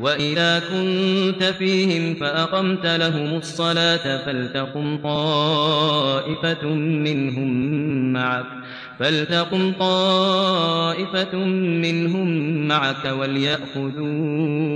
وَإِذَا كُنتَ فِيهِمْ فَأَقَمْتَ لَهُمُ الصَّلَاةَ فَلْتَقُمْ طَائِفَةٌ مِّنْهُم مَّعَكَ فلتقم طائفة منهم معك وليأخذوا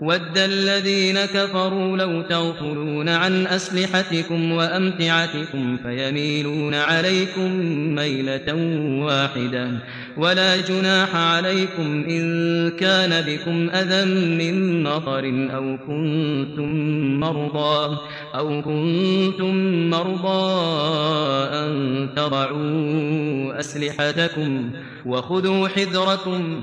ود الذين كفروا لو تغفلون عن أسلحتكم وأمتعتكم فيميلون عليكم ميلة واحدة ولا جناح عليكم إن كان بكم أذى من مطر أو كنتم مرضى أو كنتم مرضى أن تضعوا أسلحتكم وخذوا حذركم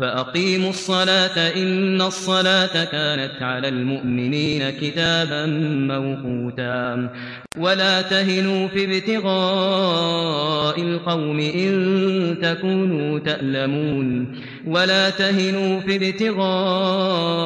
فأقيموا الصلاة إن الصلاة كانت على المؤمنين كتابا موقوتا. ولا تهنوا في ابتغاء القوم إن تكونوا تألمون. ولا تهنوا في ابتغاء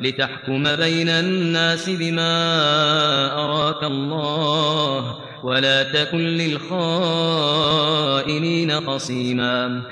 لتحكم بين الناس بما أراك الله ولا تكن للخائنين قصيما